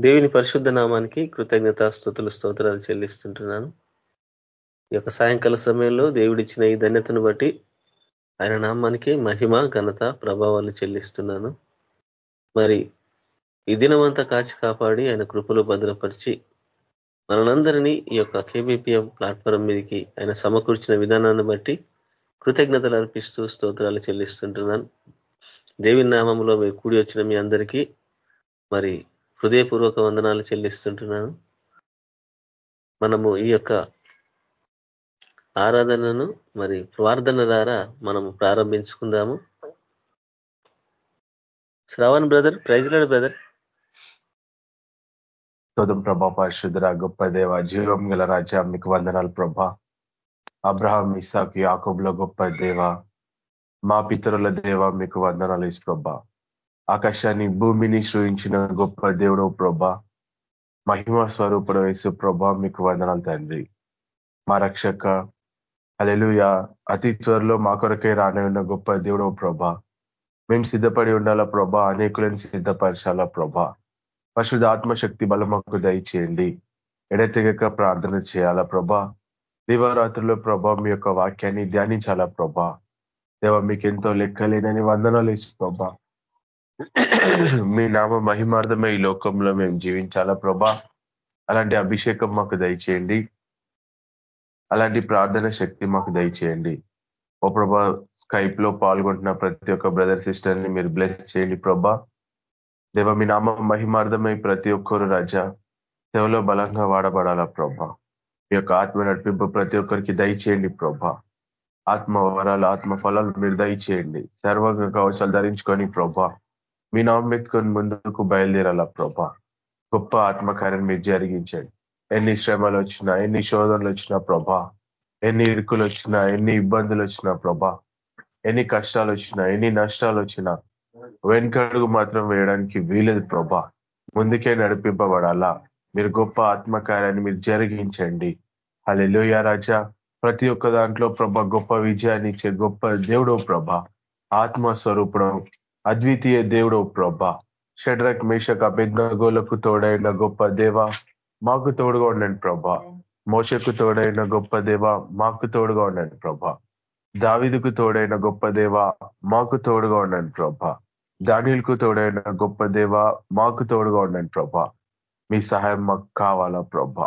దేవుని పరిశుద్ధ నామానికి కృతజ్ఞత స్థుతులు స్తోత్రాలు చెల్లిస్తుంటున్నాను. ఈ యొక్క సాయంకాల సమయంలో దేవుడిచ్చిన ఈ ధన్యతను బట్టి ఆయన నామానికి మహిమ ఘనత ప్రభావాలు చెల్లిస్తున్నాను. మరి ఈ దినమంతా కాచి కాపాడి ఆయన కృపలు భద్రపరిచి మనందరినీ ఈ యొక్క కేబీపీఎం ప్లాట్ఫారం మీదకి ఆయన సమకూర్చిన విధానాన్ని బట్టి కృతజ్ఞతలు అర్పిస్తూ స్తోత్రాలు చెల్లిస్తుంటున్నాను. దేవి నామంలో మీరు కూడి వచ్చిన మీ అందరికీ మరి హృదయపూర్వక వందనాలు చెల్లిస్తుంటున్నాను. మనము ఈ యొక్క ఆరాధనను మరి ప్రార్థన ద్వారా మనము ప్రారంభించుకుందాము. Shravan brother praise lord brother. శోధం ప్రభా పరిశుద్ధర గొప్ప దేవ జీవం గల రాజా మీకు వందనాలు ప్రభా. అబ్రహాం ఇసాక్ యాకోబుల గొప్ప దేవ మా పితరుల దేవ మీకు వందనాలు ఇసు ప్రభా. ఆకాశాన్ని భూమిని సృహించిన గొప్ప దేవుడు ప్రభా. మహిమ స్వరూపుడు వేసు ప్రభా మీకు వందనాలు తండ్రి. మా రక్షక అలెలుయ అతి త్వరలో మా కొరకే రానన్న గొప్ప దేవుడు ప్రభా. మేము సిద్ధపడి ఉండాలా ప్రభా అనేకులను సిద్ధపరచాలా ప్రభా. పరిశుద్ధ ఆత్మశక్తి బలమకు దయచేయండి. ఎడతెగక ప్రార్థన చేయాలా ప్రభా. దివరాత్రుల్లో ప్రభా మీ యొక్క వాక్యాన్ని ధ్యానించాలా ప్రభా. దేవ మీకు ఎంతో లెక్కలేనని వందనాలు వేసి ప్రభా. మీ నామ మహిమార్థమే ఈ లోకంలో మేము జీవించాలా ప్రభా? అలాంటి అభిషేకం మాకు దయచేయండి. అలాంటి ప్రార్థన శక్తి మాకు దయచేయండి. ఓ ప్రభా స్కైప్లో పాల్గొంటున్న ప్రతి ఒక్క బ్రదర్ సిస్టర్ని మీరు బ్లెస్ చేయండి ప్రభా. దేవ మీ నామ మహిమార్థమై ప్రతి ఒక్కరు రజ సేవలో బలంగా వాడబడాలా ప్రభా. మీ యొక్క ఆత్మ నడిపింపు ప్రతి ఒక్కరికి దయచేయండి ప్రభా. ఆత్మ వరాలు ఆత్మ ఫలాలు మీరు దయచేయండి. సర్వంగ కవచాలు ధరించుకొని ప్రభా. మీ నామెత్తుకొని ముందుకు బయలుదేరాలా ప్రభా? గొప్ప ఆత్మకార్యం మీరు జరిగించండి. ఎన్ని శ్రమలు వచ్చినా ఎన్ని శోధనలు వచ్చినా ప్రభా ఎన్ని ఇరుకులు వచ్చినా ఎన్ని ఇబ్బందులు వచ్చినా ప్రభా ఎన్ని కష్టాలు వచ్చినా ఎన్ని నష్టాలు వచ్చినా వెనుకడుగు మాత్రం వేయడానికి వీలేదు ప్రభా. ముందుకే నడిపింపబడాలా. మీరు గొప్ప ఆత్మకార్యాన్ని మీరు జరిగించండి. అలెలుయ రాజా. ప్రతి ఒక్క దాంట్లో ప్రభ గొప్ప విజయాన్ని ఇచ్చే గొప్ప దేవుడు ప్రభ. ఆత్మస్వరూపుడు అద్వితీయ దేవుడు ప్రభ. షడ్రక్ మేషక్ అభిజ్ఞగోలకు తోడైన గొప్ప దేవ మాకు తోడుగా ఉండండి ప్రభ. మోషకు తోడైన గొప్ప దేవ మాకు తోడుగా ఉండండి ప్రభ. దావిదుకు తోడైన గొప్ప దేవ మాకు తోడుగా ఉండండి ప్రభ. దానిలకు తోడైన గొప్ప దేవ మాకు తోడుగా ఉండండి ప్రభ. మీ సహాయం మాకు కావాలా ప్రభ?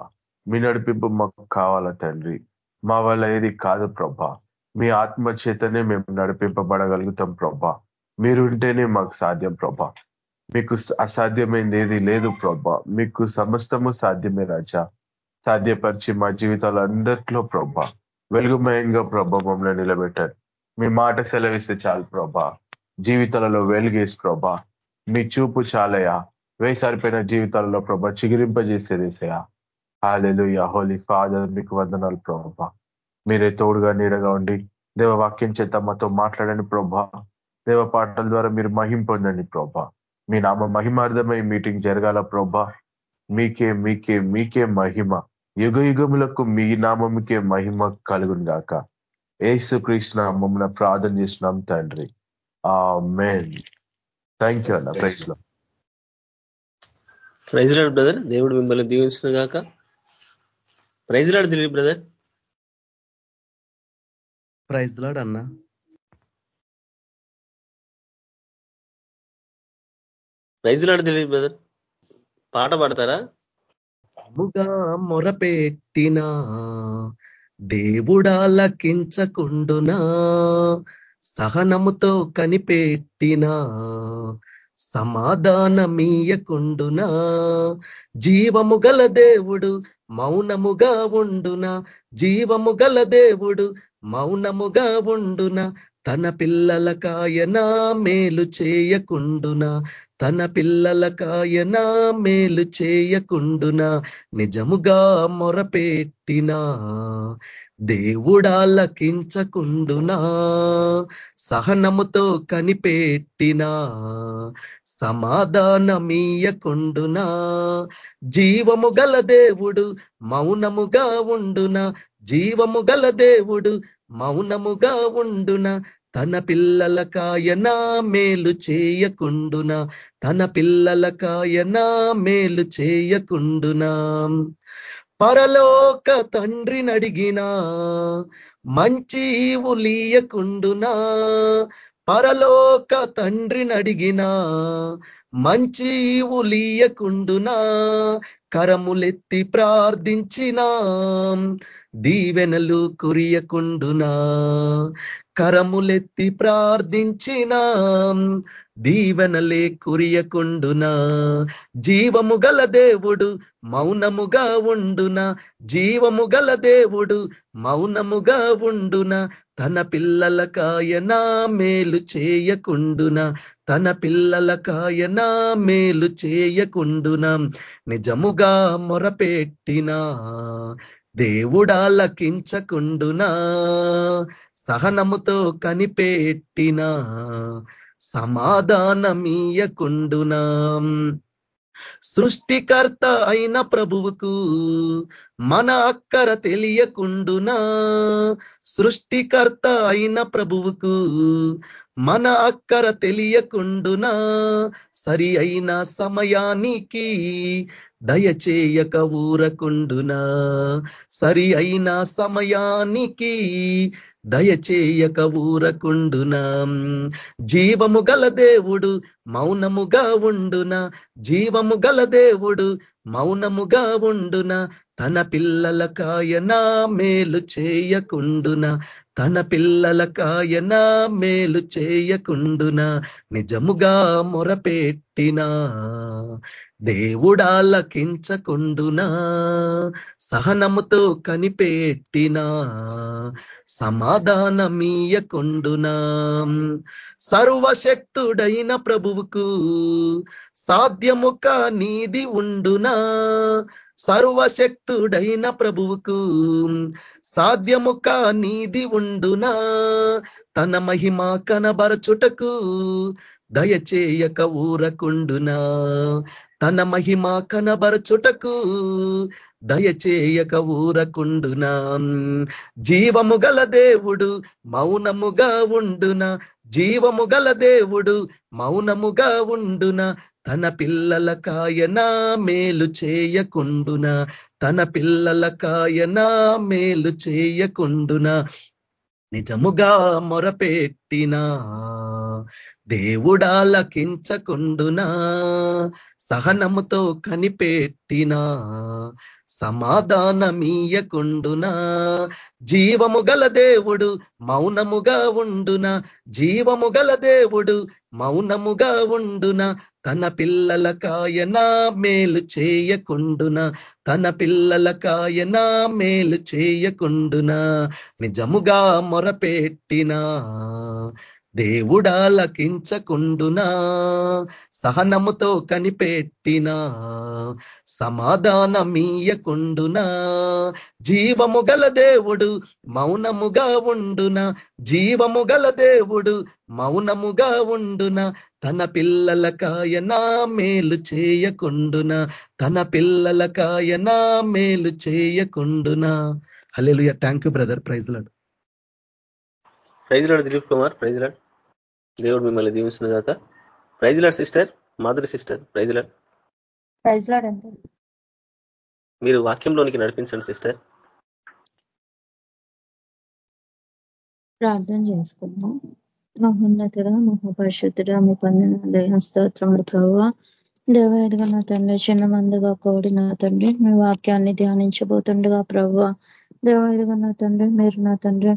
మీ నడిపింపు మాకు కావాలా తండ్రి? మా వల్ల ఏది కాదు ప్రభా. మీ ఆత్మ చేతనే మేము నడిపింపబడగలుగుతాం ప్రభా. మీరు ఉంటేనే మాకు సాధ్యం ప్రభా. మీకు అసాధ్యమైంది ఏది లేదు ప్రభా. మీకు సమస్తము సాధ్యమే రాజా. సాధ్యపరిచి మా జీవితాలు అందరిలో ప్రభా. వెలుగుమయంగా ప్రభా మమ్మల్ని నిలబెట్టారు. మీ మాట సెలవిస్తే చాలు ప్రభా. జీవితాలలో వెలుగేసి ప్రభా. మీ చూపు చాలయా వేసారిపోయిన జీవితాలలో ప్రభా చిగిరింపజేసేదేసయా హాలెలు యహోలీ ఫాదర్ మీకు వందనాలు ప్రభా. మీరే తోడుగా నీడగా ఉండి దేవ వాక్యం చేత మాతో మాట్లాడండి ప్రభా. దేవ పాటల ద్వారా మీరు మహిం పొందండి ప్రభా. మీ నామ మహిమార్థమై మీటింగ్ జరగాల ప్రభా. మీకే మీకే మీకే మహిమ. యుగ యుగములకు మీ నామముకే మహిమ కలుగును గాక. ఏసు కృష్ణ మమ్మల్ని ప్రార్థన చేసినాం తండ్రి. ఆ మేన్ థ్యాంక్ యూ అన్న ప్రైజ్లో ప్రైజ్ రాడు బ్రదర్ దేవుడు మిమ్మల్ని దీవించిన గాక. Praise lord Dilip brother praise lord అన్న. ప్రైజ్ లాడు బ్రదర్ పాట పాడతారా? ముగా మొరపెట్టినా దేవుడా సహనముతో కనిపెట్టినా సమాధానమీయకుండునా జీవము గల దేవుడు మౌనముగా ఉండునా జీవము గల దేవుడు మౌనముగా ఉండునా తన పిల్లల కాయనా మేలు చేయకుండునా తన పిల్లల కాయనా మేలు చేయకుండునా నిజముగా మొరపెట్టినా దేవుడా లకించకుండునా సహనముతో కనిపెట్టినా సమాధానమీయకుండునా జీవము గల దేవుడు మౌనముగా ఉండునా జీవము గల దేవుడు మౌనముగా ఉండున? తన పిల్లలకాయన మేలు చేయకుండున? తన పిల్లలకాయన మేలు చేయకుండునా? పరలోక తండ్రిని అడిగినా మంచి ఉలీయకుండునా పరలోక తండ్రిని అడిగినా మంచి ఉలీయకుండునా కరములెత్తి ప్రార్థించినా దీవెనలు కురియకుండునా కరములెత్తి ప్రార్థించినా దీవెనలే కురియకుండునా. జీవము గల దేవుడు మౌనముగా ఉండున జీవము గల దేవుడు మౌనముగా ఉండున తన పిల్లలకాయనా మేలు చేయకుండున తన పిల్లలకాయనా మేలు చేయకుండునాం. నిజముగా మొరపెట్టినా దేవుడాలకించకుండునా. సహనముతో కనిపెట్టినా సమాధానమీయకుండునా సృష్టికర్త అయిన ప్రభువుకు మన అక్కర తెలియకుండునా. సృష్టికర్త అయిన ప్రభువుకు మన అక్కర తెలియకుండునా? సరి అయిన సమయానికి దయచేయక ఊరకుండునా? సరి అయిన సమయానికి దయచేయక ఊరకుండునా? జీవము గల దేవుడు మౌనముగా ఉండున? జీవము గల దేవుడు మౌనముగా ఉండున? తన పిల్లల కాయనా మేలు చేయకుండున? తన పిల్లల కాయనా మేలు చేయకుండున నిజముగా మొరపెట్టినా. దేవుడాలకించకుండునా సహనముతో కనిపెట్టినా. సమాధానమీయకుండునా సర్వశక్తుడైన ప్రభువుకు సాధ్యము నీది ఉండునా. సర్వశక్తుడైన ప్రభువుకు సాధ్యము నీది ఉండునా? తన మహిమ కనబరచుటకు దయచేయక ఊరకుండునా? తన మహిమ కనబరచుటకు దయచేయక ఊరకుండునా. జీవము గల దేవుడు మౌనముగా ఉండున. జీవము గల దేవుడు మౌనముగా ఉండున. తన పిల్లల కాయనా మేలు చేయకుండున. తన పిల్లల కాయనా మేలు చేయకుండున. నిజముగా మొరపెట్టినా. దేవుడాలకించకుండునా సహనముతో కనిపెట్టినా సమాధానమీయకుండునా జీవము గల దేవుడు మౌనముగా ఉండున? జీవము గల దేవుడు మౌనముగా ఉండున? తన పిల్లల కాయనా మేలు చేయకుండున? తన పిల్లల కాయనా మేలు చేయకుండునా? నిజముగా మొరపెట్టినా దేవుడాలకించకుండునా సహనముతో కనిపెట్టినా సమాధానమీయకుండునా జీవము గల దేవుడు మౌనముగా ఉండున? జీవము గల దేవుడు మౌనముగా ఉండున? తన పిల్లల కాయనా మేలు చేయకుండున? తన పిల్లల కాయనా మేలు చేయకుండునా? హలేదు thank you brother praise lord praise lord Dilip Kumar praise lord దేవుడు మిమ్మల్ని దీవిస్తున్న దాకా praise lord sister Madhuri sister praise lord praise lord అండి. మీరు వాక్యంలోనికి నడిపించండి సిస్టర్. ప్రార్థన చేసుకుందాం. మహోన్నతుడ మహాపరిశుద్ధుడ మీ పొందిన స్తోత్రములు ప్రభావ. దేవేదిగా నా తండ్రి చిన్న మందుగా కోడి నా తండ్రి మీ వాక్యాన్ని ధ్యానించబోతుండగా ప్రభావ. దేవేదిగా నా తండ్రి మీరు నా తండ్రి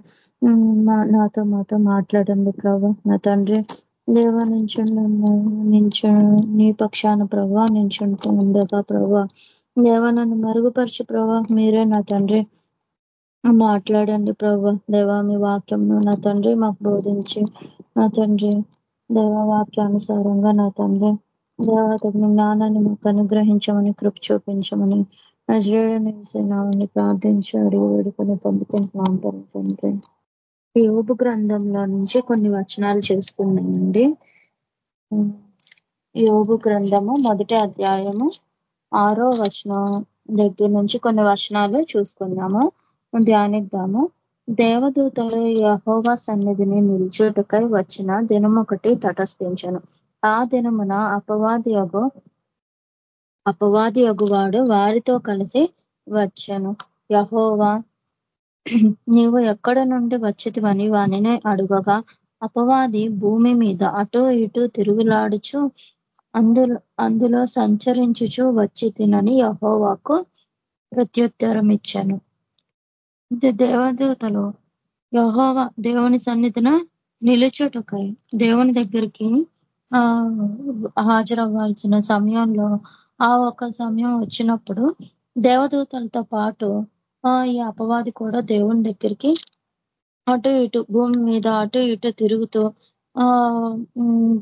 నాతో మాతో మాట్లాడండి ప్రభా నా తండ్రి దేవ నించుండు నించు నీ పక్షాన ప్రభా నించుంటూ ఉండగా ప్రభా. దేవ నన్ను మరుగుపరచు ప్రభా మీరే నా తండ్రి. మాట్లాడండి ప్రభా. దేవా మీ వాక్యంను నా తండ్రి మాకు బోధించి నా తండ్రి. దేవ వాక్యానుసారంగా నా తండ్రి. దేవతని జ్ఞానాన్ని మాకు అనుగ్రహించమని కృప చూపించమని నజరేడని ప్రార్థించి అడిగి వేడుకొని పొందుకుంటున్నాం తండ్రి. యోగు గ్రంథంలో నుంచి కొన్ని వచనాలు చేసుకున్నామండి యోగు గ్రంథము మొదటి అధ్యాయము ఆరో వచనం దగ్గర నుంచి కొన్ని వచనాలు చూసుకున్నాము ధ్యానిద్దాము. దేవదూతలు యహోవా సన్నిధిని నిల్చుటకై వచ్చిన దినమొకటి తటస్థించను. ఆ దినమున అపవాది యగు అపవాది యగువాడు వారితో కలిసి వచ్చను. యహోవా నీవు ఎక్కడ నుండి వచ్చితివని వానినే అడుగగా. అపవాది భూమి మీద అటు ఇటు తిరుగులాడుచు అందులో అందులో సంచరించుచు వచ్చి తినని యహోవాకు ప్రత్యుత్తరం ఇచ్చాను ఇది దేవదూతలు యహోవ దేవుని సన్నిధిన నిలుచుటకై దేవుని దగ్గరికి హాజరవ్వాల్సిన సమయంలో ఆ ఒక సమయం వచ్చినప్పుడు దేవదూతలతో పాటు ఈ అపవాది కూడా దేవుని దగ్గరికి అటు ఇటు భూమి మీద అటు ఇటు తిరుగుతూ ఆ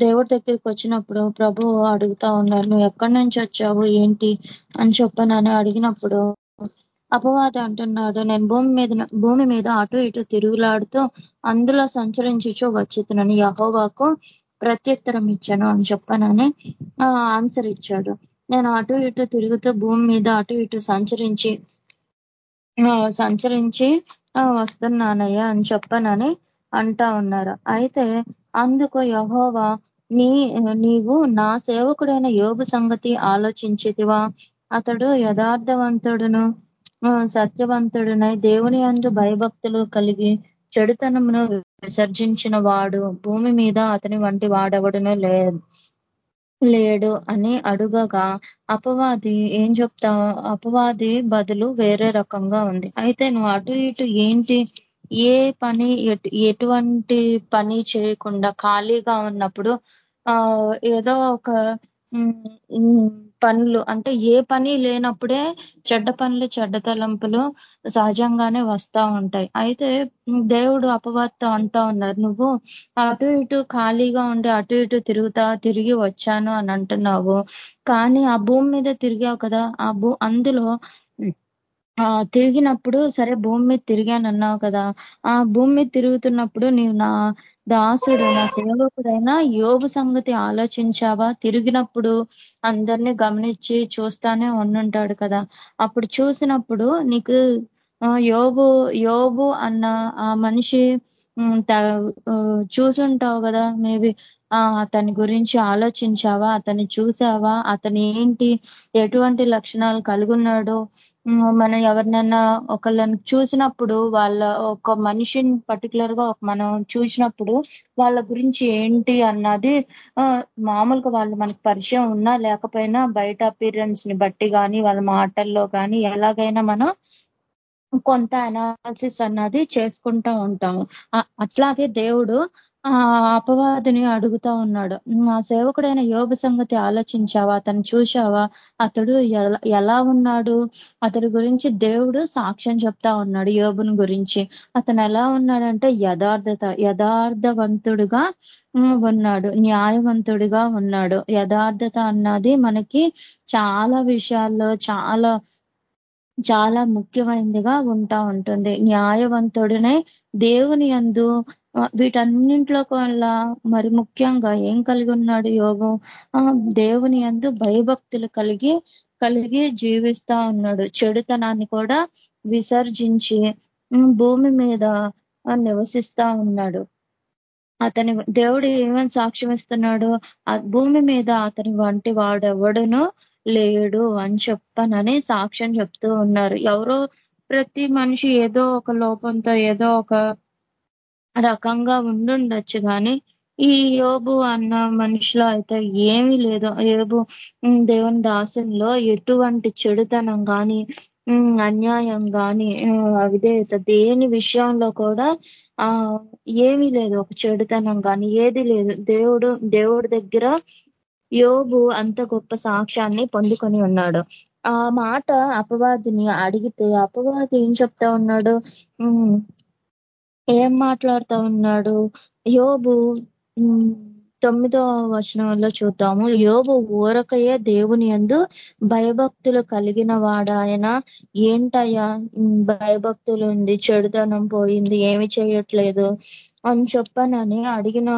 దేవుడి దగ్గరికి వచ్చినప్పుడు ప్రభు అడుగుతా ఉన్నారు నువ్వు ఎక్కడి నుంచి వచ్చావు? ఏంటి? అని చెప్పనని అడిగినప్పుడు అపవాది అంటున్నాడు నేను భూమి మీద భూమి మీద అటు ఇటు తిరుగులాడుతూ అందులో సంచరించుచు వచ్చుతున్నాను యహోవాకు ప్రత్యుత్తరం ఇచ్చాను అని చెప్పనని ఆన్సర్ ఇచ్చాడు. నేను అటు ఇటు తిరుగుతూ భూమి మీద అటు ఇటు సంచరించి సంచరించి వస్తున్నానయ్యా అని చెప్పనని అంటా ఉన్నారు. అయితే అందుకు యహోవా నీ నీవు నా సేవకుడైన యోగు సంగతి ఆలోచించితివా అతడు యథార్థవంతుడును సత్యవంతుడునై దేవుని అందు భయభక్తులు కలిగి చెడుతనమును విసర్జించిన వాడు భూమి మీద అతని వంటి వాడెవడును లేదు లేడు అని అడుగగా అపవాది ఏం చెప్తా? అపవాది బదులు వేరే రకంగా ఉంది. అయితే నువ్వు అటు ఇటు ఏంటి? ఏ పని ఎటువంటి పని చేయకుండా ఖాళీగా ఉన్నప్పుడు ఆ ఏదో ఒక పనులు అంటే ఏ పని లేనప్పుడే చెడ్డ పనులు చెడ్డ తలంపులు సహజంగానే వస్తా ఉంటాయి. అయితే దేవుడు అపవార్త అంటా ఉన్నారు. నువ్వు అటు ఇటు ఖాళీగా ఉండి అటు ఇటు తిరుగుతా తిరిగి వచ్చాను అని అంటున్నావు. కానీ ఆ భూమి మీద తిరిగావు కదా. ఆ భూ అందులో తిరిగినప్పుడు సరే భూమి మీద తిరిగానన్నావు కదా. ఆ భూమి మీద తిరుగుతున్నప్పుడు నీవు నా దాసుడు నా సేవకుడైనా యోగు సంగతి ఆలోచించావా? తిరిగినప్పుడు అందరినీ గమనించి చూస్తానే ఉండుంటాడు కదా. అప్పుడు చూసినప్పుడు నీకు యోబు యోబు అన్న ఆ మనిషి చూసుంటావు కదా మేబీ. అతని గురించి ఆలోచించావా? అతన్ని చూసావా? అతని ఏంటి? ఎటువంటి లక్షణాలు కలిగున్నాడు? మనం ఎవరినైనా ఒకళ్ళని చూసినప్పుడు వాళ్ళ ఒక మనిషిని పర్టికులర్గా మనం చూసినప్పుడు వాళ్ళ గురించి ఏంటి అన్నది మామూలుగా వాళ్ళు మనకు పరిచయం ఉన్నా లేకపోయినా బయట అపీరెన్స్ని బట్టి కానీ వాళ్ళ మాటల్లో కానీ ఎలాగైనా మనం కొంత అనాలిసిస్ అన్నది చేసుకుంటూ ఉంటాము. అట్లాగే దేవుడు ఆ అపవాదిని అడుగుతా ఉన్నాడు. నా సేవకుడైన యోగ సంగతి ఆలోచించావా? అతను చూశావా? అతడు ఎలా ఉన్నాడు? అతడి గురించి దేవుడు సాక్ష్యం చెప్తా ఉన్నాడు యోగుని గురించి. అతను ఎలా ఉన్నాడంటే యథార్థత యథార్థవంతుడుగా ఉన్నాడు. న్యాయవంతుడిగా ఉన్నాడు. యథార్థత అన్నది మనకి చాలా విషయాల్లో చాలా చాలా ముఖ్యమైనదిగా ఉంటా ఉంటుంది. న్యాయవంతుడినే దేవుని అందు వీటన్నింట్లో కల్లా మరి ముఖ్యంగా ఏం కలిగి ఉన్నాడు యోగం దేవుని అందు భయభక్తులు కలిగి కలిగి జీవిస్తా ఉన్నాడు. చెడుతనాన్ని కూడా విసర్జించి భూమి మీద నివసిస్తా ఉన్నాడు. అతని దేవుడు ఏమని సాక్ష్యం ఇస్తున్నాడు? భూమి మీద అతని వంటి వాడెవడును లేడు అని చెప్పనని సాక్ష్యం చెప్తూ ఉన్నారు. ఎవరో ప్రతి మనిషి ఏదో ఒక లోపంతో ఏదో ఒక రకంగా ఉండుండొచ్చు కానీ ఈ యోబు అన్న మనిషిలో అయితే ఏమీ లేదు. యోబు దేవుని దాసుల్లో ఎటువంటి చెడుతనం కానీ అన్యాయం కానీ అవిధేయత దేని విషయంలో కూడా ఆ ఏమీ లేదు. ఒక చెడుతనం కానీ ఏది లేదు. దేవుడు దేవుడి దగ్గర యోబు అంత గొప్ప సాక్ష్యాన్ని పొందుకొని ఉన్నాడు. ఆ మాట అపవాదిని అడిగితే అపవాది ఏం చెప్తా ఉన్నాడు? ఏం మాట్లాడుతా ఉన్నాడు? యోబు తొమ్మిదో వచనంలో చూద్దాము. యోబు ఊరకయే దేవుని ఎందు భయభక్తులు కలిగిన వాడాయన. ఏంటయ్యా? భయభక్తులు ఉంది చెడుతనం పోయింది ఏమి చేయట్లేదు అని చెప్పానని అడిగిన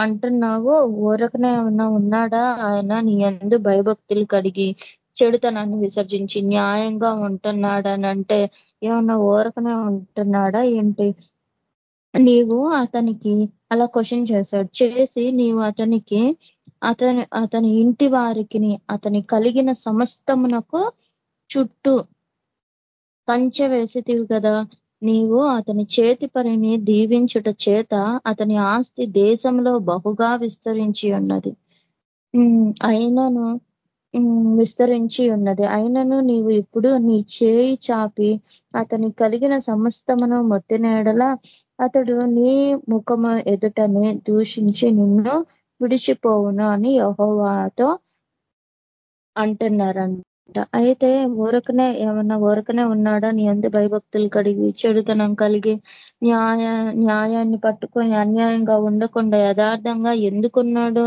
అంటున్నావు. ఊరకనే ఏమన్నా ఉన్నాడా? ఆయన నీ ఎందు భయభక్తులు కడిగి చెడుతనాన్ని విసర్జించి న్యాయంగా ఉంటున్నాడనంటే ఏమన్నా ఓరకనే ఉంటున్నాడా ఏంటి? నీవు అతనికి అలా క్వశ్చన్ చేశాడు. చేసి నీవు అతనికి అతని అతని ఇంటి వారికి అతని కలిగిన సమస్తమునకు చుట్టూ కంచె వేసితివి కదా. నీవు అతని చేతి పనిని దీవించుట చేత అతని ఆస్తి దేశంలో బహుగా విస్తరించి ఉన్నది. అయినను విస్తరించి ఉన్నది. అయినను నీవు ఇప్పుడు నీ చేయి చాపి అతని కలిగిన సమస్తమును మొత్తినేడలా అతడు నీ ముఖము ఎదుటనే దూషించి నిన్ను విడిచిపోవును అని యహోవాతో అంటున్నారంట. అయితే ఊరకనే ఏమన్నా ఊరకనే ఉన్నాడా? నీ అందు భయభక్తులు కడిగి చెడుతనం కలిగి న్యాయ న్యాయాన్ని పట్టుకొని అన్యాయంగా ఉండకుండా యథార్థంగా ఎందుకున్నాడు?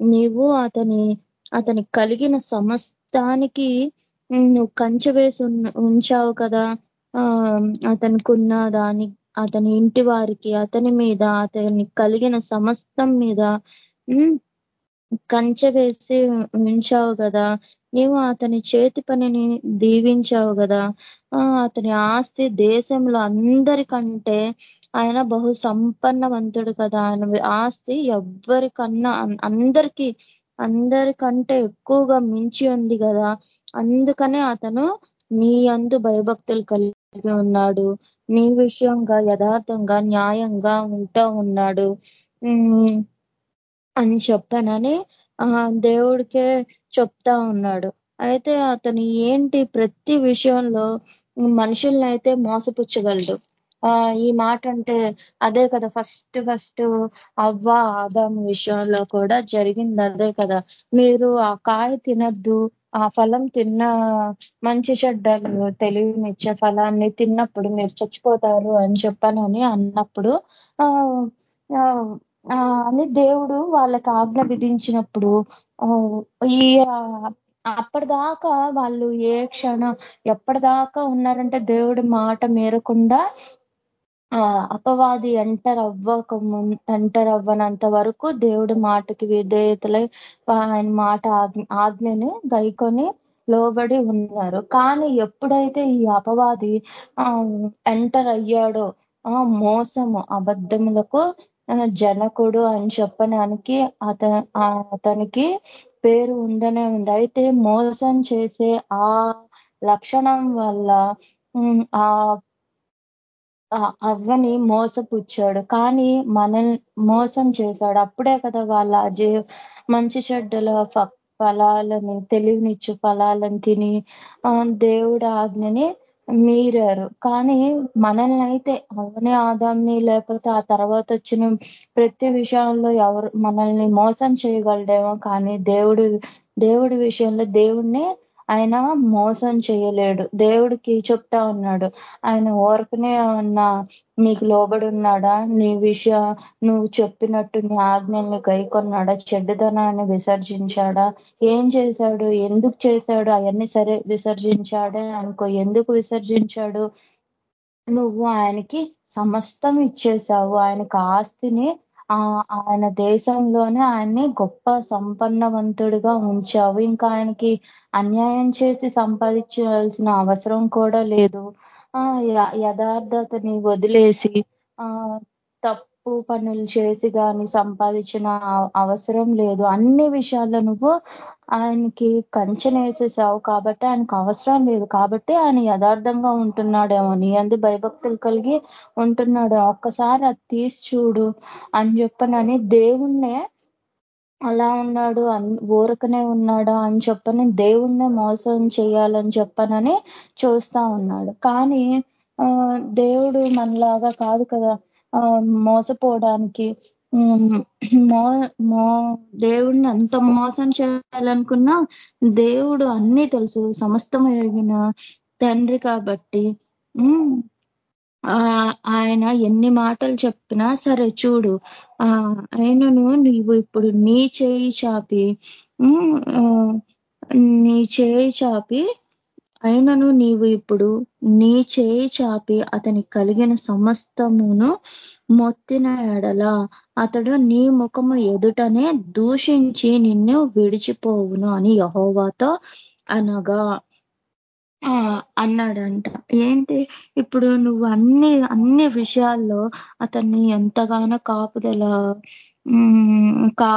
నీవు అతని అతని కలిగిన సమస్తానికి నువ్వు కంచె వేసి ఉంచావు కదా. ఆ అతనికున్న దాని అతని ఇంటి వారికి అతని మీద అతని కలిగిన సమస్తం మీద కంచె వేసి ఉంచావు కదా. నీవు అతని చేతి పనిని దీవించావు కదా. అతని ఆస్తి దేశంలో అందరికంటే ఆయన బహు సంపన్నవంతుడు కదా. ఆయన ఆస్తి ఎవ్వరికన్నా అందరికీ అందరికంటే ఎక్కువగా మించి ఉంది కదా. అందుకనే అతను నీ అందు భయభక్తులు కలిగి ఉన్నాడు. నీ విషయంగా యథార్థంగా న్యాయంగా ఉంటా ఉన్నాడు. అని చెప్పానని ఆ దేవుడికే చెప్తా ఉన్నాడు. అయితే అతను ఏంటి ప్రతి విషయంలో మనుషుల్ని అయితే మోసపుచ్చగలడు. ఆ ఈ మాట అంటే అదే కదా. ఫస్ట్ ఫస్ట్ అవ్వ ఆదాం విషయంలో కూడా జరిగింది అదే కదా. మీరు ఆ కాయ తినద్దు ఆ ఫలం తిన్న మంచి చెడ్డలు తెలివినిచ్చే ఫలాన్ని తిన్నప్పుడు మీరు చచ్చిపోతారు అని చెప్పానని అన్నప్పుడు ఆ అని దేవుడు వాళ్ళకి ఆజ్ఞ విధించినప్పుడు ఈ అప్పటిదాకా వాళ్ళు ఏ క్షణం ఎప్పటిదాకా ఉన్నారంటే దేవుడి మాట మేరకుండా అపవాది ఎంటర్ అవ్వక ఎంటర్ అవ్వనంత వరకు దేవుడి మాటకి విధేయతలై ఆయన మాట ఆజ్ఞని గైకొని లోబడి ఉన్నారు. కానీ ఎప్పుడైతే ఈ అపవాది ఆ ఎంటర్ అయ్యాడో ఆ మోసము అబద్ధములకు జనకుడు అని చెప్పడానికి అత అతనికి పేరు ఉందనే ఉంది. అయితే మోసం చేసే ఆ లక్షణం వల్ల ఆ అవ్వని మోసపుచ్చాడు. కానీ మనల్ మోసం చేశాడు. అప్పుడే కదా వాళ్ళ జే మంచి చెడ్డల ఫలాలని తెలివినిచ్చు ఫలాలను తిని దేవుడు ఆజ్ఞని మీరారు. కానీ మనల్ని అయితే అవనే ఆదాంని లేకపోతే ఆ తర్వాత వచ్చిన ప్రతి విషయంలో ఎవరు మనల్ని మోసం చేయగలడేమో కానీ దేవుడు దేవుడి విషయంలో దేవుణ్ణి ఆయన మోసం చేయలేడు. దేవుడికి చెప్తా ఉన్నాడు. ఆయన ఓరకనే ఉన్న నీకు లోబడి ఉన్నాడా? నీ విషయ నువ్వు చెప్పినట్టు నీ ఆజ్ఞల్ని గైకొన్నాడా చెడ్డదనాన్ని విసర్జించాడా? ఏం చేశాడు? ఎందుకు చేశాడు? అవన్నీ సరే విసర్జించాడే అనుకో. ఎందుకు విసర్జించాడు? నువ్వు ఆయనకి సమస్తం ఇచ్చేసావు ఆయనకు ఆస్తిని ఆయన దేశంలోనే ఆయన్ని గొప్ప సంపన్నవంతుడిగా ఉంచావు. ఇంకా ఆయనకి అన్యాయం చేసి సంపాదించాల్సిన అవసరం కూడా లేదు. ఆ యథార్థతని వదిలేసి ఆ తప్పు పనులు చేసి కానీ సంపాదించిన అవసరం లేదు. అన్ని విషయాల్లో నువ్వు ఆయనకి కంచెనేసేసావు కాబట్టి ఆయనకు అవసరం లేదు. కాబట్టి ఆయన యథార్థంగా ఉంటున్నాడేమో. నీ అందు భయభక్తులు కలిగి ఉంటున్నాడు. ఒక్కసారి అది తీసి చూడు అని చెప్పనని దేవుణ్ణే అలా ఉన్నాడు ఊరకనే ఉన్నాడా అని చెప్పని దేవుణ్ణే మోసం చేయాలని చెప్పనని చూస్తా ఉన్నాడు. కానీ ఆ దేవుడు మనలాగా కాదు కదా. మోసపోవడానికి మో మో దేవుడిని అంత మోసం చేయాలనుకున్నా దేవుడు అన్నీ తెలుసు. సమస్తం ఎరిగిన తండ్రి కాబట్టి ఆయన ఎన్ని మాటలు చెప్పినా సరే చూడు ఆ ఆయనను నీవు ఇప్పుడు నీ చేయి చాపి నీ చేయి చాపి అయినను నీవు ఇప్పుడు నీ చేయి చాపి అతని కలిగిన సమస్తమును మొత్తిన ఎడల. అతడు నీ ముఖము ఎదుటనే దూషించి నిన్ను విడిచిపోవును అని యహోవాతో అనగా అన్నాడంట. ఏంటి? ఇప్పుడు నువ్వు అన్ని అన్ని విషయాల్లో అతన్ని ఎంతగానో కాపుదల కా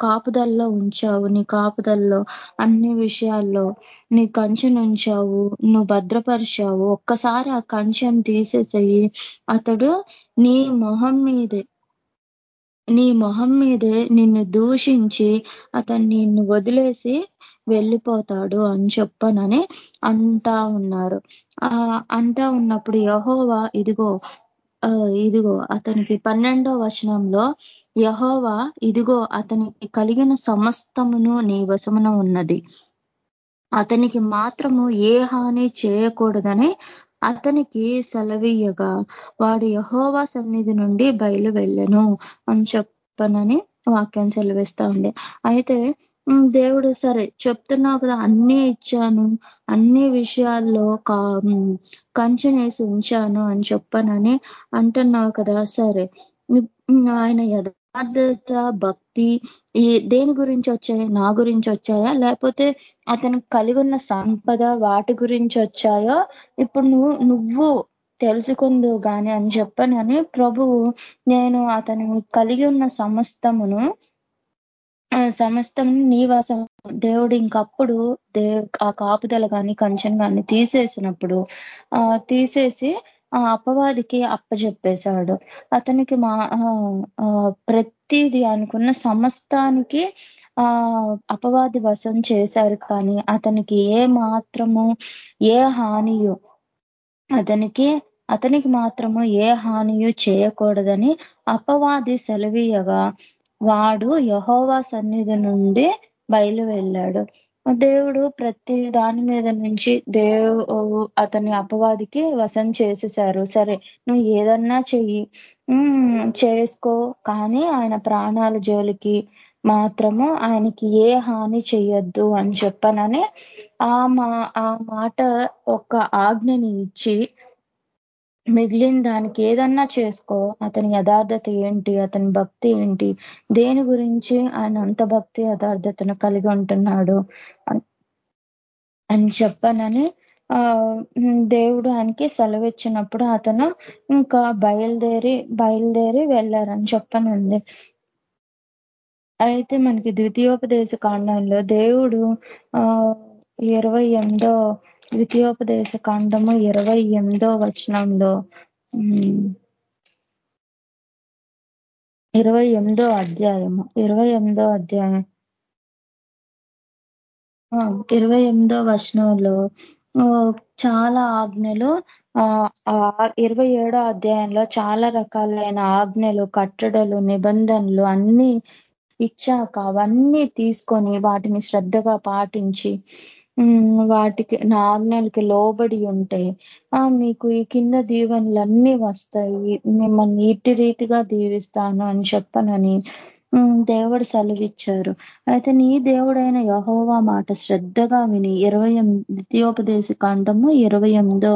కాపుదల్లో ఉంచావు నీ కాపుదల్లో అన్ని విషయాల్లో నీ కంచెను ఉంచావు నువ్వు భద్రపరిచావు. ఒక్కసారి ఆ కంచెను తీసేసేయి. అతడు నీ మొహం మీదే నీ మొహం మీదే నిన్ను దూషించి అతను నిన్ను వదిలేసి వెళ్ళిపోతాడు అని చెప్పనని అంటా ఉన్నారు. ఆ అంటా ఉన్నప్పుడు యహోవా ఇదిగో ఇదిగో అతనికి పన్నెండో వచనంలో యహోవా ఇదిగో అతనికి కలిగిన సమస్తమును నీ వశమున ఉన్నది. అతనికి మాత్రము ఏ హాని చేయకూడదని అతనికి సెలవీయగా వాడు యహోవా సన్నిధి నుండి బయలు వెళ్ళను అని చెప్పనని వాక్యం సెలవిస్తా ఉంది. అయితే దేవుడు సరే చెప్తున్నావు కదా అన్ని ఇచ్చాను అన్ని విషయాల్లో కా కంచెనేసి ఉంచాను అని చెప్పనని అంటున్నావు కదా సరే ఆయన ఆర్ధత భక్తి ఈ దేని గురించి వచ్చాయా? నా గురించి వచ్చాయా? లేకపోతే అతనికి కలిగి ఉన్న సంపద వాటి గురించి వచ్చాయో? ఇప్పుడు నువ్వు నువ్వు తెలుసుకుందు గాని అని చెప్పనని ప్రభువు నేను అతను కలిగి ఉన్న సమస్తమును సమస్తం నీ వాసం దేవుడు ఇంకప్పుడు దే ఆ కాపుదల కానీ కంచెన్ కానీ తీసేసినప్పుడు ఆ తీసేసి ఆ అపవాదికి అప్పచెప్పేశాడు అతనికి మా ప్రతిది అనుకున్న సమస్తానికి ఆ అపవాది వశం చేశారు. కానీ అతనికి ఏ మాత్రము ఏ హానియు అతనికి అతనికి మాత్రము ఏ హానియు చేయకూడదని అపవాది సెలవీయగా వాడు యహోవా సన్నిధి నుండి బయలు వెళ్ళాడు దేవుడు ప్రతి దాని మీద నుంచి దేవు అతని అపవాదికి వశం చేసేసారు. సరే నువ్వు ఏదన్నా చెయ్యి. చేసుకో. కానీ ఆయన ప్రాణాల జోలికి మాత్రము ఆయనకి ఏ హాని చెయ్యొద్దు అని చెప్పనని ఆ మా ఆ మాట ఒక ఆజ్ఞని ఇచ్చి మిగిలిన దానికి ఏదన్నా చేసుకో. అతని యథార్థత ఏంటి? అతని భక్తి ఏంటి? దేని గురించి ఆయన అంత భక్తి యథార్థతను కలిగి ఉంటున్నాడు? అని చెప్పనని ఆ దేవుడు ఆయనకి సెలవిచ్చినప్పుడు అతను ఇంకా బయలుదేరి బయలుదేరి వెళ్ళారని చెప్పనుంది అయితే మనకి ద్వితీయోపదేశ కాండంలో దేవుడు ఆ ఇరవై ఎనిమిదో ద్వితీయోపదేశ కాండము ఇరవై ఎనిమిదో వచనంలో ఇరవై ఎనిమిదో అధ్యాయము ఇరవై ఎనిమిదో అధ్యాయం ఇరవై ఎనిమిదో వచనంలో చాలా ఆజ్ఞలు ఆ ఇరవై ఏడో అధ్యాయంలో చాలా రకాలైన ఆజ్ఞలు కట్టడలు నిబంధనలు అన్ని ఇచ్చాక అవన్నీ తీసుకొని వాటిని శ్రద్ధగా పాటించి వాటికి నా ఆజ్ఞలకి లోబడి ఉంటే ఆ మీకు ఈ కింద దీవెనలన్నీ వస్తాయి. మిమ్మల్ని ఇట్టి రీతిగా దీవిస్తాను అని చెప్పనని దేవుడు సెలవిచ్చారు. అయితే నీ దేవుడైన యహోవా మాట శ్రద్ధగా విని ఇరవై ద్వితీయోపదేశ కాండము ఇరవై ఎనిమిదో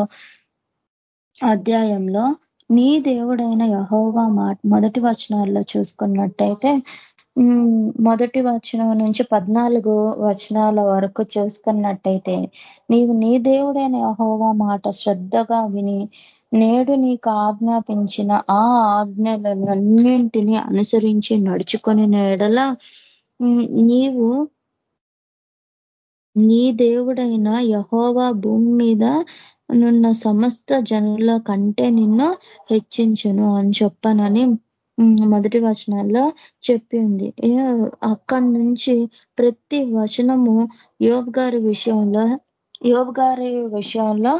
అధ్యాయంలో నీ దేవుడైన యహోవా మాట మొదటి వచనాల్లో చూసుకున్నట్టయితే మొదటి వచనం నుంచి పద్నాలుగు వచనాల వరకు చూసుకున్నట్టయితే నీవు నీ దేవుడైన యహోవా మాట శ్రద్ధగా విని నేడు నీకు ఆజ్ఞాపించిన ఆ ఆజ్ఞలన్నింటినీ అనుసరించి నడుచుకొని నేడల నీవు నీ దేవుడైన యహోవా భూమి మీద నున్న సమస్త జనుల కంటే నిన్ను హెచ్చించును అని చెప్పనని మొదటి వచనాల్లో చెప్పింది. అక్కడి నుంచి ప్రతి వచనము యోగ్ గారి విషయంలో యోగ్ గారి విషయంలో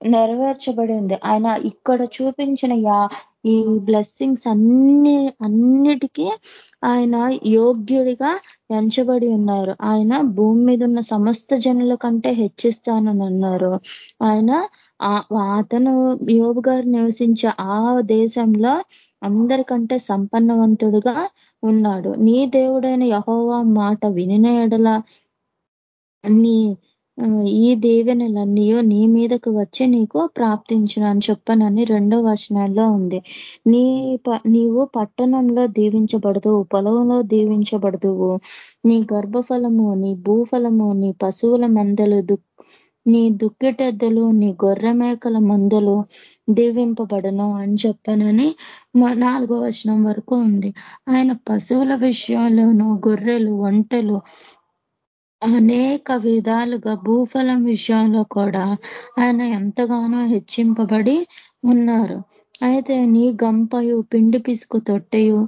నెరవేర్చబడి ఉంది ఆయన ఇక్కడ చూపించిన యా ఈ బ్లెస్సింగ్స్ అన్ని అన్నిటికీ ఆయన యోగ్యుడిగా ఎంచబడి ఉన్నారు. ఆయన భూమి మీద ఉన్న సమస్త జనుల కంటే హెచ్చిస్తానని అన్నారు. ఆయన అతను యోగు గారు నివసించే ఆ దేశంలో అందరికంటే సంపన్నవంతుడుగా ఉన్నాడు. నీ దేవుడైన యహోవా మాట వినిన ఎడల నీ ఈ దీవెనలన్నీ నీ మీదకు వచ్చి నీకు ప్రాప్తించిన అని చెప్పనని రెండో వచనాల్లో ఉంది. నీ నీవు పట్టణంలో దీవించబడదువు పొలంలో దీవించబడదువు. నీ గర్భఫలము నీ భూఫలము నీ పశువుల మందలు నీ దుక్కిటెద్దలు నీ గొర్రె మేకల మందలు దీవింపబడను అని చెప్పనని నాలుగో వచనం వరకు ఉంది. ఆయన పశువుల విషయాల్లోనూ గొర్రెలు ఒంటెలు అనేక విధాలుగా భూఫలం విషయంలో కూడా ఆయన ఎంతగానో హెచ్చింపబడి ఉన్నారు. అయితే నీ గంపయు పిండి పిసుకు తొట్టెయు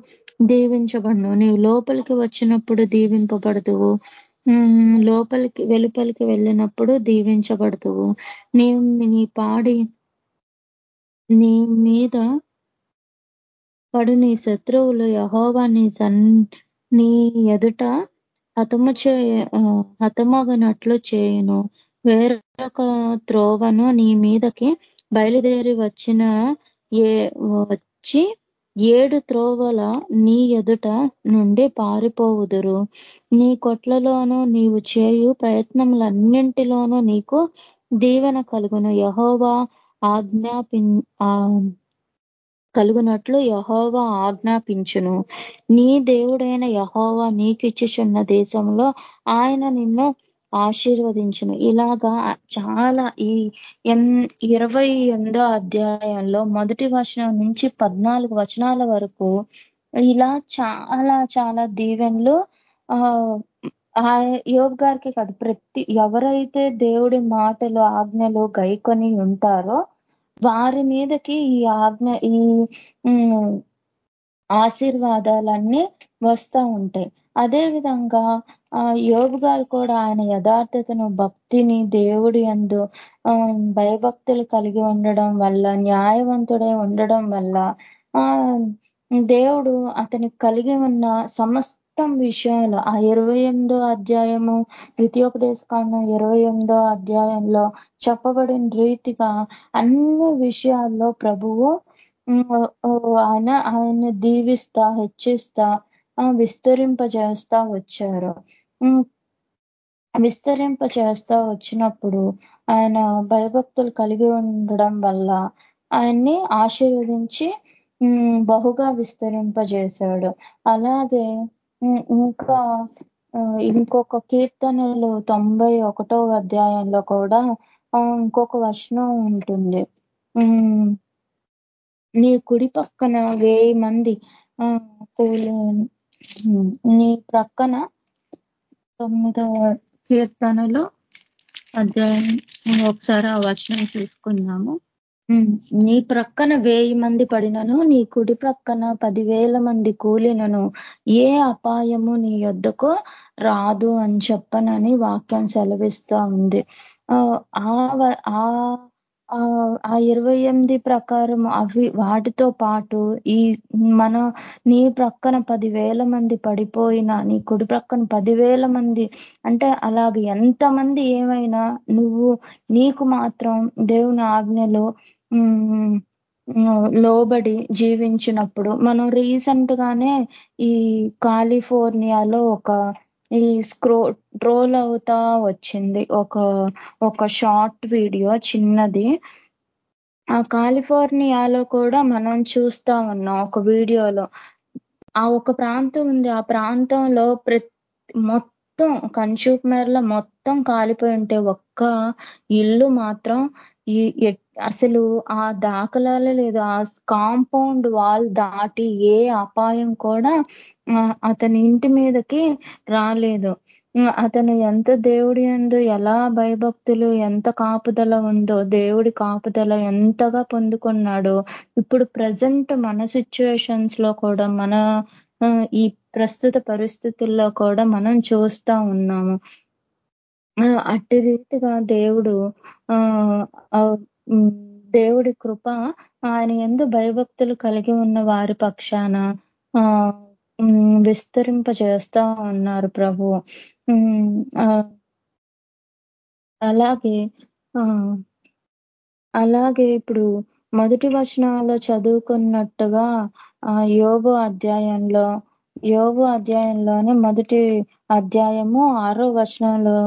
దీవించబడును. నీవు లోపలికి వచ్చినప్పుడు దీవింపబడుతువు లోపలికి వెలుపలికి వెళ్ళినప్పుడు దీవించబడుతువు నీ నీ పాడి నీ మీద పడు నీ శత్రువులు యహోవా నీ సన్ నీ ఎదుట హతము చే హతమగనట్లు చేయును. వేరొక త్రోవను నీ మీదకి బయలుదేరి వచ్చిన ఏ వచ్చి ఏడు త్రోవల నీ ఎదుట నుండి పారిపోవుదురు. నీ కొట్లలోనూ నీవు చేయు ప్రయత్నములన్నింటిలోనూ నీకు దీవెన కలుగును. యహోవా ఆజ్ఞాపి కలుగునట్లు యహోవా ఆజ్ఞాపించును. నీ దేవుడైన యహోవా నీకిచ్చుచున్న దేశంలో ఆయన నిన్ను ఆశీర్వదించును. ఇలాగా చాలా ఈ ఇరవై ఎనిమిదో అధ్యాయంలో మొదటి వచనం నుంచి పద్నాలుగు వచనాల వరకు ఇలా చాలా చాలా దీవెన్లు ఆ యోగ్ గారికి కాదు ప్రతి ఎవరైతే దేవుడి మాటలు ఆజ్ఞలు గైకొని ఉంటారో వారి మీదకి ఈ ఆజ్ఞ ఈ ఆశీర్వాదాలన్నీ వస్తూ ఉంటాయి. అదేవిధంగా ఆ యోగు గారు కూడా ఆయన యథార్థతను భక్తిని దేవుడి అందు భయభక్తులు కలిగి ఉండడం వల్ల న్యాయవంతుడై ఉండడం వల్ల ఆ దేవుడు అతనికి కలిగి ఉన్న సమస్త విషయంలో ఆ ఇరవై ఎనిమిదో అధ్యాయము ద్వితీయోపదేశ కాండం ఇరవై ఎనిమిదో అధ్యాయంలో చెప్పబడిన రీతిగా అన్ని విషయాల్లో ప్రభువు ఆయన ఆయన దీవిస్తా హెచ్చిస్తా విస్తరింపజేస్తా వచ్చారు. విస్తరింప చేస్తా వచ్చినప్పుడు ఆయన భయభక్తులు కలిగి ఉండడం వల్ల ఆయన్ని ఆశీర్వదించి బహుగా విస్తరింపజేశాడు. అలాగే ఇంకా ఇంకొక కీర్తనలు తొంభై ఒకటో అధ్యాయంలో కూడా ఇంకొక వచనం ఉంటుంది. నీ కుడి పక్కన వేయి మంది. నీ ప్రక్కన తొమ్మిదవ కీర్తనలు. అధ్యాయం ఒకసారి ఆ వచనం చూసుకున్నాము నీ ప్రక్కన వేయి మంది పడినను నీ కుడి ప్రక్కన పదివేల మంది కూలినను. ఏ అపాయము నీ యొద్దకు రాదు అని చెప్పనని వాక్యం సెలవిస్తా ఉంది. ఆ ఆ ఇరవై ఎనిమిది ప్రకారం అవి వాటితో పాటు ఈ మన నీ ప్రక్కన పదివేల మంది పడిపోయినా నీ కుడి ప్రక్కన పదివేల మంది అంటే అలాగే ఎంతమంది ఏమైనా నువ్వు నీకు మాత్రం దేవుని ఆజ్ఞలో లోబడి జీవించినప్పుడు మనం రీసెంట్ గానే ఈ కాలిఫోర్నియాలో ఒక ఈ స్క్రో ట్రోల్ అవుతా వచ్చింది. ఒక ఒక షార్ట్ వీడియో చిన్నది. ఆ కాలిఫోర్నియాలో కూడా మనం చూస్తా ఉన్నాం ఒక వీడియోలో. ఆ ఒక ప్రాంతం ఉంది. ఆ ప్రాంతంలో ప్రతి మొత్తం కన్షూమర్ల మొత్తం కాలిపోయి ఉంటే ఒక్క ఇల్లు మాత్రం ఈ అసలు ఆ దాఖలాలు లేదు. ఆ కాంపౌండ్ వాల్ దాటి ఏ అపాయం కూడా అతని ఇంటి మీదకి రాలేదు. అతను ఎంత దేవుడి ఎందు ఎలా భయభక్తులు ఎంత కాపుదల ఉందో దేవుడి కాపుదల ఎంతగా పొందుకున్నాడో ఇప్పుడు ప్రజెంట్ మన సిచ్యువేషన్స్లో కూడా మన ఈ ప్రస్తుత పరిస్థితుల్లో కూడా మనం చూస్తా ఉన్నాము. అట్టి రీతిగా దేవుడు ఆ దేవుడి కృప ఆయన ఎందు భయభక్తులు కలిగి ఉన్న వారి పక్షాన ఆ విస్తరింపజేస్తా ఉన్నారు ప్రభు. అలాగే అలాగే ఇప్పుడు మొదటి వచనాల్లో చదువుకున్నట్టుగా ఆ యోగు అధ్యాయంలో యోగు అధ్యాయంలోనే మొదటి అధ్యాయము ఆరో వచనంలో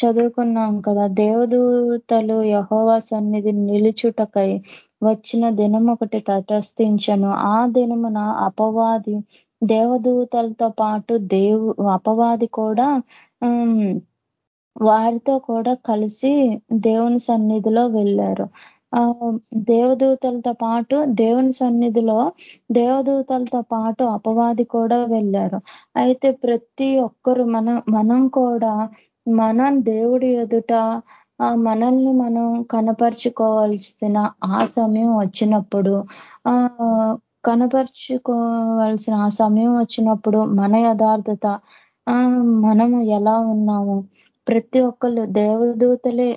చదువుకున్నాం కదా. దేవదూతలు యహోవా సన్నిధి నిలుచుటకై వచ్చిన దినం ఒకటి తటస్థించను. ఆ దినమున అపవాది దేవదూతలతో పాటు దేవు అపవాది కూడా వారితో కూడా కలిసి దేవుని సన్నిధిలో వెళ్ళారు. ఆ దేవదూతలతో పాటు దేవుని సన్నిధిలో దేవదూతలతో పాటు అపవాది కూడా వెళ్ళారు. అయితే ప్రతి ఒక్కరు మనం మనం కూడా మనం దేవుడి ఎదుట మనల్ని మనం కనపరుచుకోవాల్సిన ఆ సమయం వచ్చినప్పుడు ఆ కనపరుచుకోవాల్సిన ఆ సమయం వచ్చినప్పుడు మన యథార్థత ఆ మనము ఎలా ఉన్నాము? ప్రతి ఒక్కళ్ళు దేవదూతలే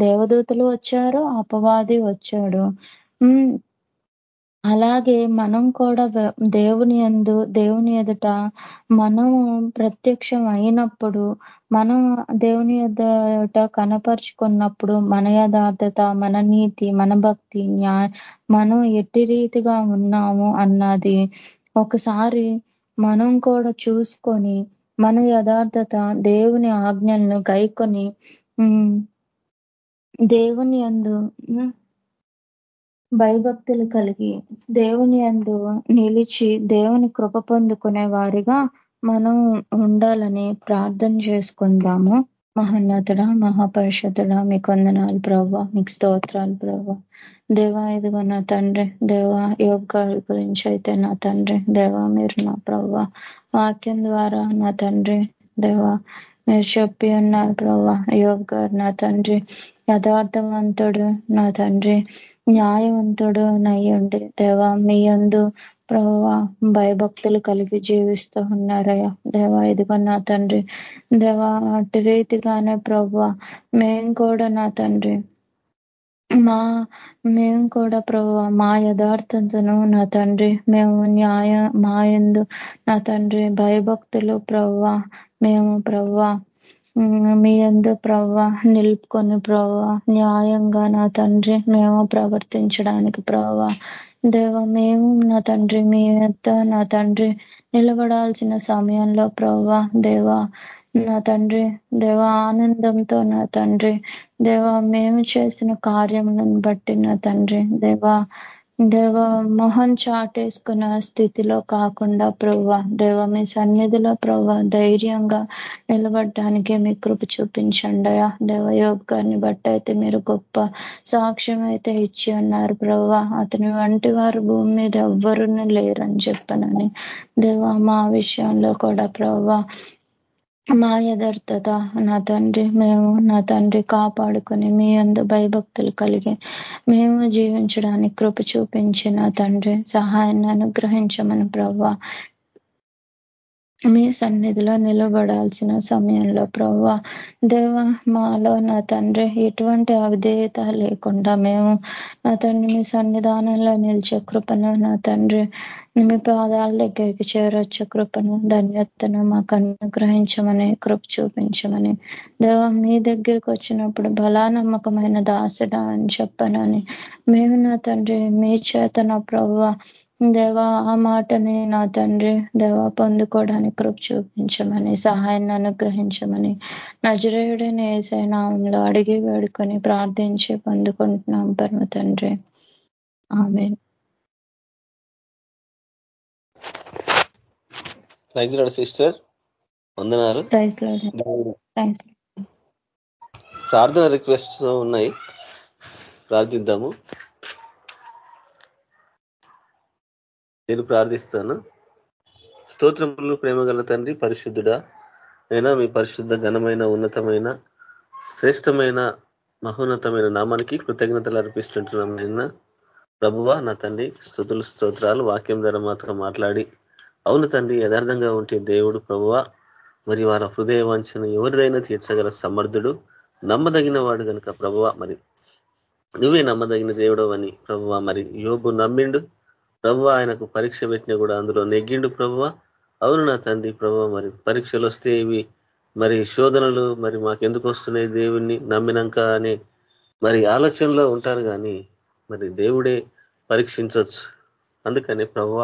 దేవదూతలు వచ్చారు అపవాది వచ్చాడు. అలాగే మనం కూడా దేవుని ఎందు దేవుని ఎదుట మనము ప్రత్యక్షం అయినప్పుడు మనం దేవుని ఎదుట కనపరుచుకున్నప్పుడు మన యథార్థత మన నీతి మన భక్తి న్యాయ మనం ఎట్టి రీతిగా ఉన్నాము అన్నది ఒకసారి మనం కూడా చూసుకొని మన యథార్థత దేవుని ఆజ్ఞలను గైకొని దేవుని అందు భయభక్తులు కలిగి దేవుని అందు నిలిచి దేవుని కృప పొందుకునే వారిగా మనం ఉండాలని ప్రార్థన చేసుకుందాము. మహోన్నతుడ మహాపరిషతుడ మీ కొందనాలు ప్రభావ మీకు స్తోత్రాలు ప్రభావ దేవా ఇదిగో నా తండ్రి దేవా యోగ గురించి అయితే నా తండ్రి దేవా మీరు నా ప్రవ్వ వాక్యం ద్వారా నా తండ్రి దేవా మీరు చెప్పి ఉన్నారు ప్రభావ యోగ గారు నా తండ్రి యథార్థవంతుడు నా తండ్రి. న్యాయవంతుడు నయ్యండి దేవా మీ అందు ప్రభా భయభక్తులు కలిగి జీవిస్తూ ఉన్నారయ్యా. దేవా ఇదిగో నా తండ్రి. దేవా అటు రీతిగానే ప్రభా మేము కూడా నా తండ్రి. మా మేము కూడా ప్రభు మా యథార్థతను నా తండ్రి. మేము న్యాయ మా ఎందు నా తండ్రి. భయభక్తులు ప్రవ్వ మేము ప్రవ్వ మీ అందు ప్రవ్వా నిలుపుకొని ప్రవ్వా న్యాయంగా నా తండ్రి మేము ప్రవర్తించడానికి ప్రవ్వా. దేవ మేము నా తండ్రి మీ యొక్క నా తండ్రి నిలబడాల్సిన సమయంలో ప్రవ్వా దేవ నా తండ్రి దేవ ఆనందంతో నా తండ్రి దేవ మేము చేసిన కార్యములను బట్టి నా తండ్రి దేవ దేవ మొహం చాటేసుకున్న స్థితిలో కాకుండా ప్రవ్వ దేవ మీ సన్నిధిలో ప్రవ్వ ధైర్యంగా నిలబడటానికి మీ కృప చూపించండి దేవ యోగ్ గారిని బట్టి అయితే మీరు గొప్ప సాక్ష్యం అయితే ఇచ్చి ఉన్నారు ప్రవ్వ. అతని వంటి వారు భూమి మీద ఎవ్వరూ లేరని చెప్పనని దేవ మా విషయంలో కూడా ప్రవ్వ మా యథార్థత నా తండ్రి మేము నా తండ్రి కాపాడుకొని మీ అందు భయభక్తులు కలిగి మేము జీవించడానికి కృప చూపించి నా తండ్రి సహాయాన్ని అనుగ్రహించమని ప్రవ్వ. మీ సన్నిధిలో నిలబడాల్సిన సమయంలో ప్రవ్వ దేవ మాలో నా తండ్రి ఎటువంటి అవిధేయత లేకుండా మేము నా తండ్రి మీ సన్నిధానంలో నిలిచే కృపను నా తండ్రి మీ పాదాల దగ్గరికి చేరొచ్చే కృపను ధన్యతను మాకు అనుగ్రహించమని కృప చూపించమని దేవ మీ దగ్గరికి వచ్చినప్పుడు బలా నమ్మకమైన దాసుడా అని చెప్పనని మేము నా తండ్రి మీ చేత నా ప్రవ్వ దేవా ఆ మాటని నా తండ్రి దేవా పొందుకోవడానికి కృప చూపించమని సహాయాన్ని అనుగ్రహించమని నజరేయుడైన ఏసైనామంలో అడిగి వేడుకొని ప్రార్థించి పొందుకుంటున్నాం పరమ తండ్రి. ఆమె సిస్టర్. వందనాలు. ప్రైజ్ ప్రార్థన రిక్వెస్ట్ ఉన్నాయి. ప్రార్థిద్దాము. నేను ప్రార్థిస్తాను. స్తోత్రములు ప్రేమగల తండ్రి పరిశుద్ధుడా అయినా మీ పరిశుద్ధ ఘనమైన ఉన్నతమైన శ్రేష్టమైన మహోన్నతమైన నామానికి కృతజ్ఞతలు అర్పిస్తుంటున్నాం నిన్న. ప్రభువ నా తండ్రి స్థుతులు స్తోత్రాలు వాక్యం ధర మాత్రం మాట్లాడి. అవును తండ్రి యథార్థంగా ఉంటే దేవుడు ప్రభువ మరి వారి హృదయ వంచన ఎవరిదైనా తీర్చగల సమర్థుడు నమ్మదగిన వాడు కనుక ప్రభువ మరి నువ్వే నమ్మదగిన దేవుడవని అని ప్రభువ మరి యోగు నమ్మిండు. ప్రభు ఆయనకు పరీక్ష పెట్టినా కూడా అందులో నెగ్గిండు ప్రభు అవును నా తండ్రి ప్రభు మరి పరీక్షలు వస్తే ఇవి మరి శోధనలు మరి మాకెందుకు వస్తున్నాయి దేవుణ్ణి నమ్మినాక అని మరి ఆలోచనలో ఉంటారు కానీ మరి దేవుడే పరీక్షించవచ్చు అందుకని ప్రభు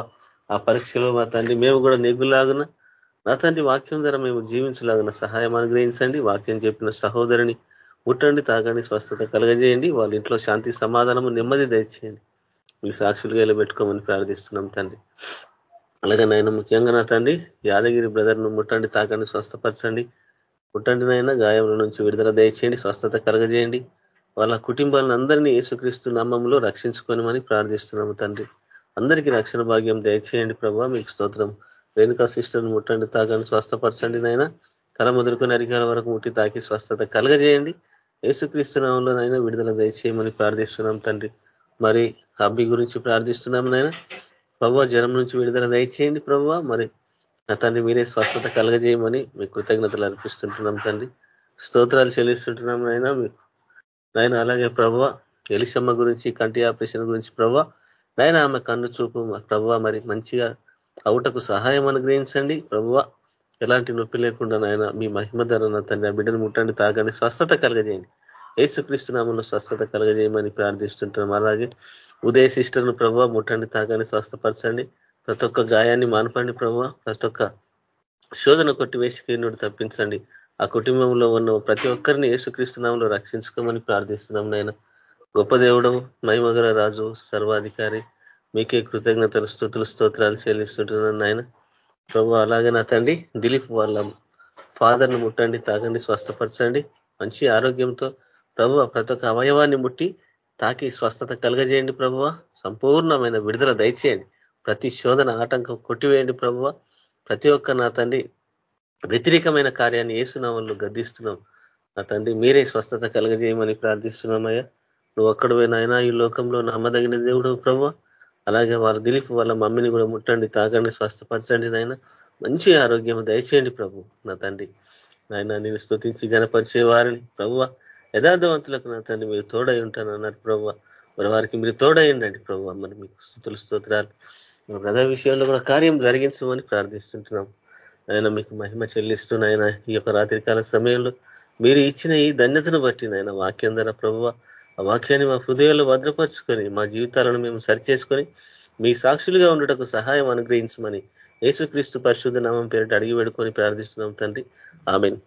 ఆ పరీక్షలో మా తండ్రి మేము కూడా నెగ్గులాగున నా తండ్రి వాక్యం ద్వారా మేము జీవించలాగిన సహాయం అనుగ్రహించండి. వాక్యం చెప్పిన సహోదరిని ముట్టండి తాగండి స్వస్థత కలగజేయండి. వాళ్ళ ఇంట్లో శాంతి సమాధానము నెమ్మది దయచేయండి. మీ సాక్షులుగా ఇలా పెట్టుకోమని ప్రార్థిస్తున్నాం తండ్రి. అలాగే నాయన ముఖ్యంగా నా తండ్రి యాదగిరి బ్రదర్ను ముట్టండి తాకండి స్వస్థపరచండి. ముట్టండి నాయన గాయముల నుంచి విడుదల దయచేయండి స్వస్థత కలగజేయండి. వాళ్ళ కుటుంబాలను అందరినీ యేసుక్రీస్తు నామంలో రక్షించుకోనమని ప్రార్థిస్తున్నాము తండ్రి. అందరికీ రక్షణ భాగ్యం దయచేయండి ప్రభావ మీకు స్తోత్రం. రేణుకా సిస్టర్ను ముట్టండి తాకండి స్వస్థపరచండి నాయన. తల మొదలుకొని అరికాల వరకు ముట్టి తాకి స్వస్థత కలగజేయండి. యేసుక్రీస్తు నామంలోనైనా విడుదల దయచేయమని ప్రార్థిస్తున్నాం తండ్రి. మరి హబ్బి గురించి ప్రార్థిస్తున్నాం నాయన. ప్రభావ జనం నుంచి విడుదల దయచేయండి ప్రభావ. మరి అతన్ని తండ్రి మీరే స్వస్థత కలగజేయమని మీకు కృతజ్ఞతలు అర్పిస్తుంటున్నాం తండ్రి. స్తోత్రాలు చెల్లిస్తుంటున్నాం నాయన మీకు. నాయన అలాగే ప్రభావ ఎలిసమ్మ గురించి కంటి ఆపరేషన్ గురించి ప్రభావ. నాయన ఆమె కన్ను చూపు ప్రభావ మరి మంచిగా అవుటకు సహాయం అనుగ్రహించండి ప్రభువ. ఎలాంటి నొప్పి లేకుండా నాయన మీ మహిమ ధర తండ్రి ఆ బిడ్డను ముట్టండి తాగండి స్వస్థత కలగజేయండి. ఏసుక్రీస్తు నామంలో స్వస్థత కలగజేయమని ప్రార్థిస్తుంటున్నాం. అలాగే ఉదయ సిస్టర్ను ప్రభావ ముట్టండి తాగండి స్వస్థపరచండి. ప్రతి ఒక్క గాయాన్ని మానపండి ప్రభావ ప్రతి ఒక్క శోధన కొట్టివేసి కీర్ణుడు తప్పించండి. ఆ కుటుంబంలో ఉన్న ప్రతి ఒక్కరిని ఏసుక్రీస్తునామంలో రక్షించుకోమని ప్రార్థిస్తున్నాం నాయన. గొప్ప దేవుడు మహిమగల రాజు సర్వాధికారి మీకే కృతజ్ఞతలు స్థుతులు స్తోత్రాలు చెల్లిస్తుంటున్నాను నాయన. ప్రభు అలాగే నా తండ్రి దిలీప్ వాళ్ళ ఫాదర్ను ముట్టండి తాగండి స్వస్థపరచండి. మంచి ఆరోగ్యంతో ప్రభు ప్రతి ఒక్క అవయవాన్ని ముట్టి తాకి స్వస్థత కలగజేయండి ప్రభువ. సంపూర్ణమైన విడుదల దయచేయండి. ప్రతి శోధన ఆటంకం కొట్టివేయండి ప్రభువ. ప్రతి ఒక్క నా తండ్రి వ్యతిరేకమైన కార్యాన్ని ఏసునామంలో గద్దిస్తున్నాం. నా తండ్రి మీరే స్వస్థత కలగజేయమని ప్రార్థిస్తున్నామయ్యా. నువ్వు ఒక్కడువే నాయన ఈ లోకంలో నమ్మదగిన దేవుడు ప్రభు అలాగే వాళ్ళ దిలీప్ వాళ్ళ మమ్మీని కూడా ముట్టండి తాగండి స్వస్థపరచండి నాయన. మంచి ఆరోగ్యం దయచేయండి ప్రభు నా తండ్రి. నాయన నేను స్థుతించి గనపరిచే వారిని. ప్రభువ యథార్థవంతులకు నా తండ్రి మీరు తోడై ఉంటాను అన్నారు ప్రభు. మరి వారికి మీరు తోడయ్యండి ప్రభు. మరి మీకు స్థుతులు స్తోత్రాలు. బ్రదర్ విషయంలో కూడా కార్యం జరిగించమని ప్రార్థిస్తుంటున్నాం ఆయన మీకు మహిమ చెల్లిస్తున్నాయన ఈ యొక్క రాత్రికాల సమయంలో మీరు ఇచ్చిన ఈ ధన్యతను బట్టి నాయన వాక్యం ద్వారా ప్రభువ ఆ వాక్యాన్ని మా హృదయాల్లో భద్రపరుచుకొని మా జీవితాలను మేము సరిచేసుకొని మీ సాక్షులుగా ఉండటకు సహాయం అనుగ్రహించమని యేసుక్రీస్తు పరిశుద్ధ నామం పేరిట అడిగి వేడుకొని ప్రార్థిస్తున్నాం తండ్రి. ఆమెన్.